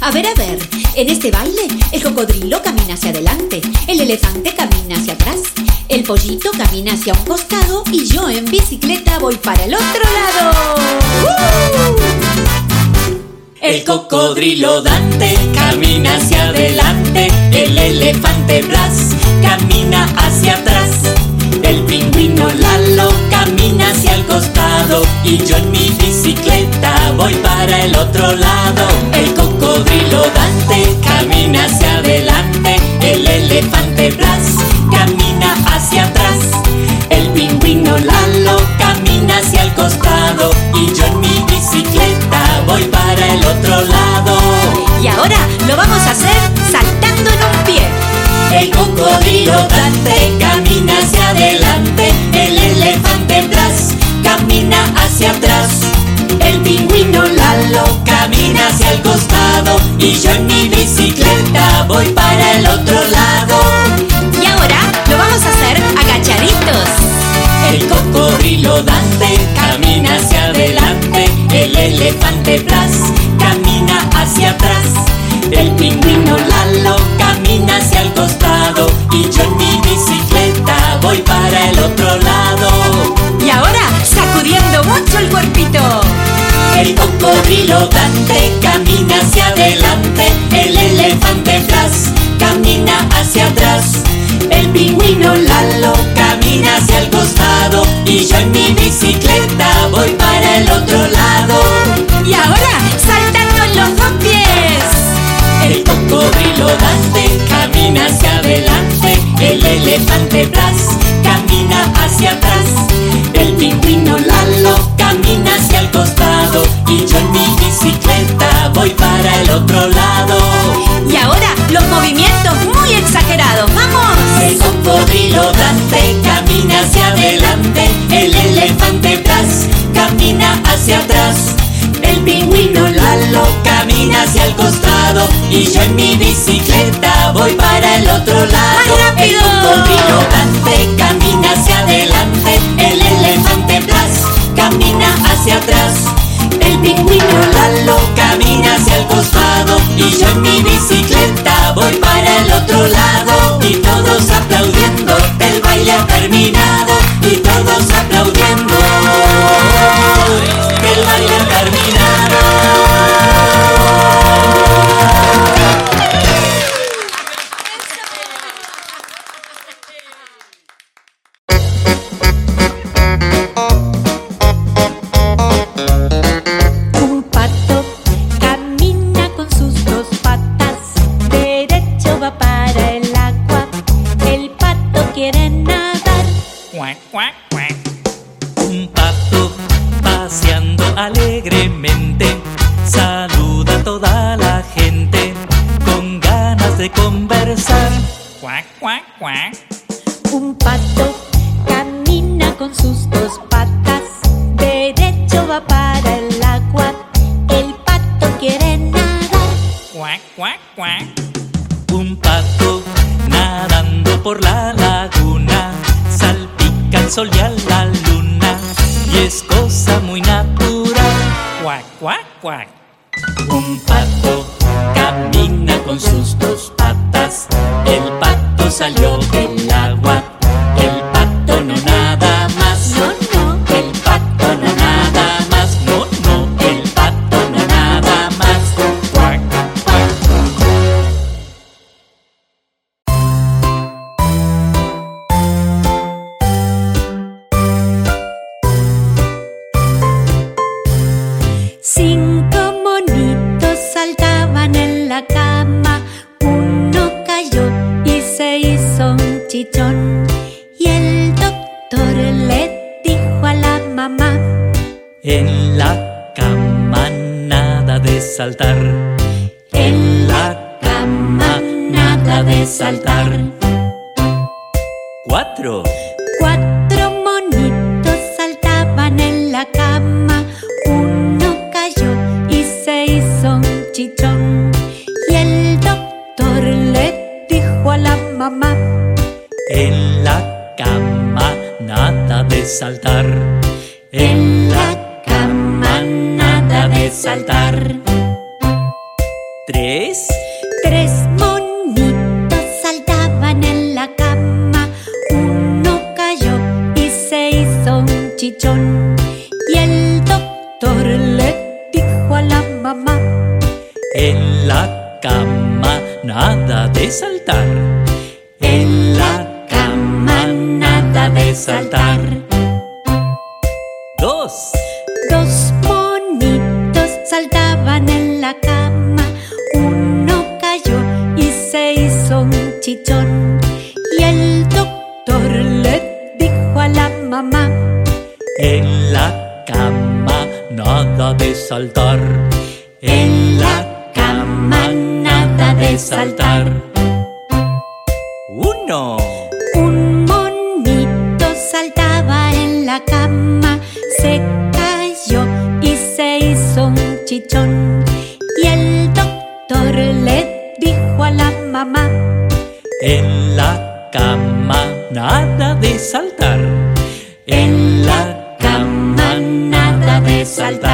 A ver, a ver, en este baile el cocodrilo camina hacia adelante, el elefante camina hacia atrás, el pollito camina hacia un costado y yo en bicicleta voy para el otro lado. El cocodrilo Dante camina hacia adelante, el elefante Blas camina hacia atrás, el pingüino Lalo camina hacia el costado y yo en mi bicicleta voy para el otro lado. Cocodrilo Dante camina hacia adelante, el elefante Blas camina hacia atrás, el pingüino Lalo camina hacia el costado y yo en mi bicicleta voy para el otro lado. Y ahora lo vamos a hacer saltando en un pie. El cocodrilo Dante camina hacia adelante, el elefante Blas camina hacia atrás, el pingüino Lalo camina hacia el costado y yo en mi bicicleta voy para el otro lado. Y ahora lo vamos a hacer agachaditos. El cocodrilo Dante camina hacia adelante, el elefante Blas camina hacia atrás, el pingüino Lalo camina hacia el costado y yo en mi bicicleta voy para el otro lado. Y ahora sacudiendo mucho el cuerpito. El cocodrilo Dante Lalo camina hacia el costado y yo en mi bicicleta voy para el otro lado. Y ahora saltando en los dos pies. El cocodrilo Dante camina hacia adelante, el elefante Blas camina hacia atrás, el pingüino Lalo camina hacia el costado y yo en mi bicicleta voy para el otro lado. Y ahora los movimientos muy exagerados. El cocodrilo Dante camina hacia adelante, el elefante Blas camina hacia atrás, el pingüino Lalo camina hacia el costado y yo en mi bicicleta voy para el otro lado. ¡Más rápido! El cocodrilo Dante camina hacia adelante, el elefante Blas camina hacia atrás, el pingüino Lalo camina hacia el costado y yo en mi bicicleta alegremente saluda a toda la gente con ganas de conversar. Cuac, cuac, cuac. Un pato camina con sus dos patas, derecho va para el agua. El pato quiere nadar. Cuac, cuac, cuac. Un pato nadando por la laguna salpica al sol y a la luna y es cosa muy natural. Cuac, cuac, cuac. Un pato camina con sus dos patas. El pato salió del agua. En la cama nada de saltar. En la cama nada de saltar. Cuatro. Cuatro monitos saltaban en la cama. Uno cayó y se hizo un chichón. Y el doctor le dijo a la mamá: En la cama nada de saltar. En la saltar. Tres. Tres monitos saltaban en la cama. Uno cayó y se hizo un chichón. Y el doctor le dijo a la mamá. En la cama nada de saltar. En la cama nada de saltar. Saltaban en la cama. Uno cayó y se hizo un chichón. Y el doctor le dijo a la mamá. En la cama nada de saltar. En la cama nada de saltar. Uno. Un monito saltaba en la cama, se Y el doctor le dijo a la mamá, En la cama nada de saltar. En la cama nada de saltar.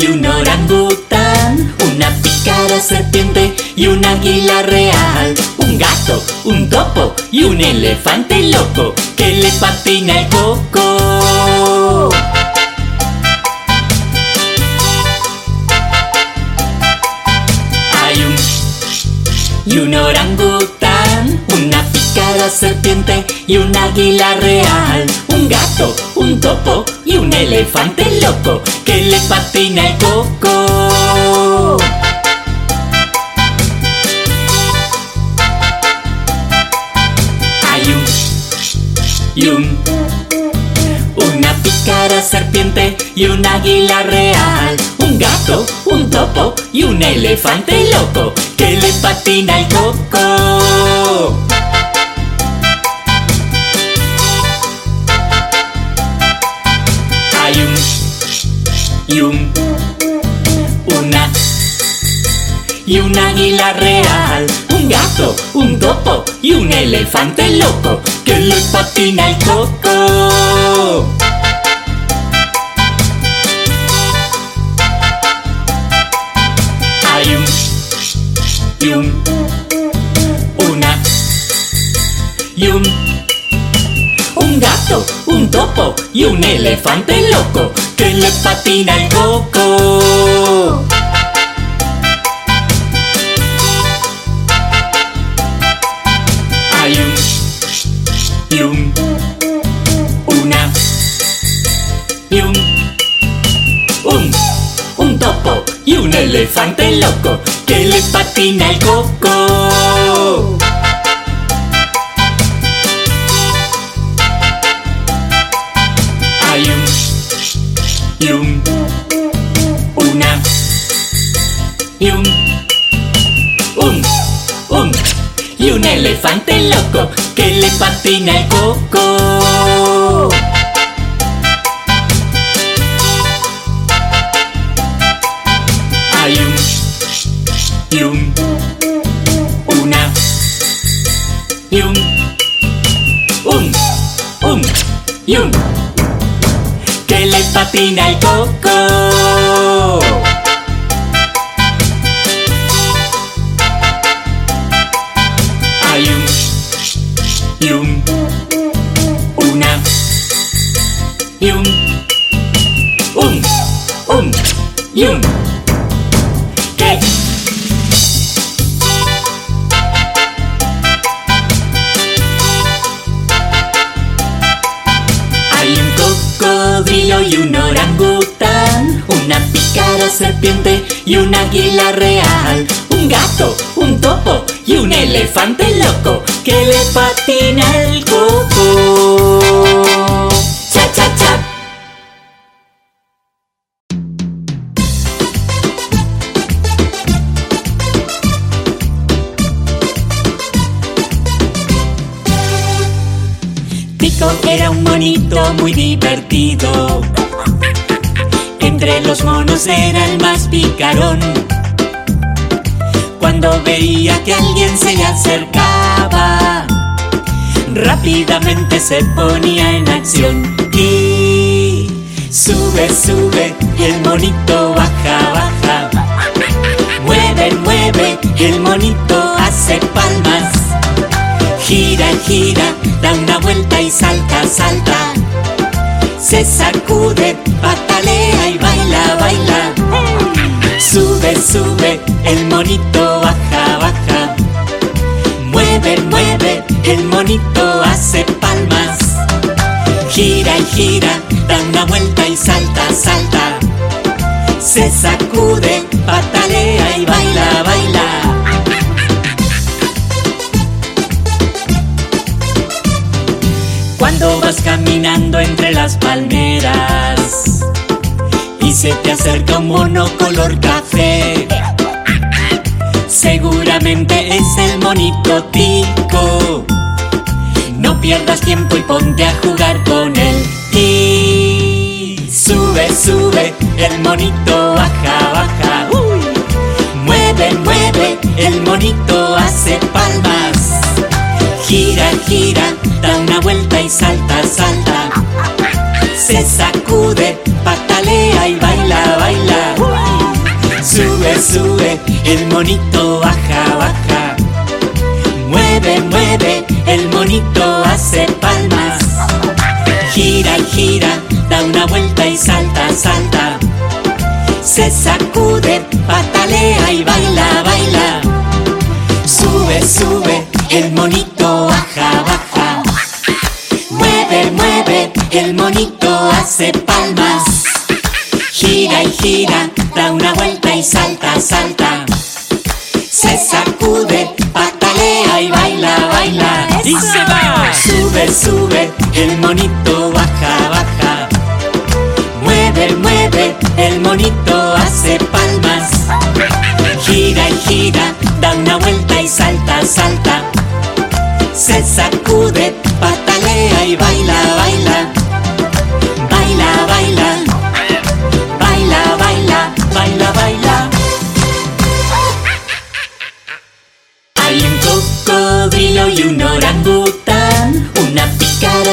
Y un orangután, una pícara serpiente y un águila real, un gato, un topo y un elefante loco que le patina el coco. Hay un y un orangután, una pícara serpiente y un águila real, un gato, un topo y un elefante loco que le patina el coco. Hay un y un una pícara serpiente y un águila real, un gato, un topo y un elefante loco que le patina el coco. Hay un y un una y un águila real, un gato, un topo y un elefante loco que le patina el coco. Y un elefante loco que le patina el coco. Hay un y un una y un un un topo y un elefante loco que le patina el coco. Y un una. Y un. Un. Un y un elefante loco que le patina el coco. Hay un. Y un una. Y un un. Un. Y un le patina el coco. Hay un y un una. Y un un un y un que Hay un cocodrilo y un orangután, una pícara serpiente y un águila real, un gato, un topo y un elefante loco que le patina el coco. Cha cha cha. Pico era un monito muy divertido. Entre los monos era el más picarón. cuando veía que alguien se le acercaba, rápidamente se ponía en acción y sube, sube, el monito baja, baja. Mueve, mueve, el monito hace palmas. Gira, gira, da una vuelta y salta, salta. Se sacude, Sube, el monito baja, baja. Mueve, mueve, el monito hace palmas. Gira y gira, da una vuelta y salta, salta. Se sacude, patalea y baila, baila. Cuando vas caminando entre las palmeras y se te acerca un mono color café, seguramente es el monito tico. No pierdas tiempo y ponte a jugar con él. Y sube, sube, el monito baja, baja. Mueve, mueve, el monito hace palmas. Gira, gira, da una vuelta y salta, salta. Se sacude, Sube, el monito baja, baja. Mueve, mueve, el monito hace palmas. Gira y gira, da una vuelta y salta, salta. Se sacude, patalea y baila, baila. Sube, sube, el monito baja, baja. Mueve, mueve, el monito hace palmas. Gira y gira, da una vuelta y salta, salta. Se sacude, patalea y baila, baila. ¡Y se va! Sube, sube, el monito baja, baja. Mueve, mueve, el monito hace palmas. Gira y gira, da una vuelta y salta, salta. Se sacude,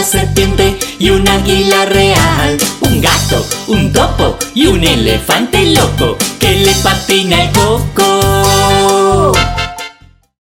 serpiente y un águila real, un gato, un topo y un elefante loco que le patina el coco.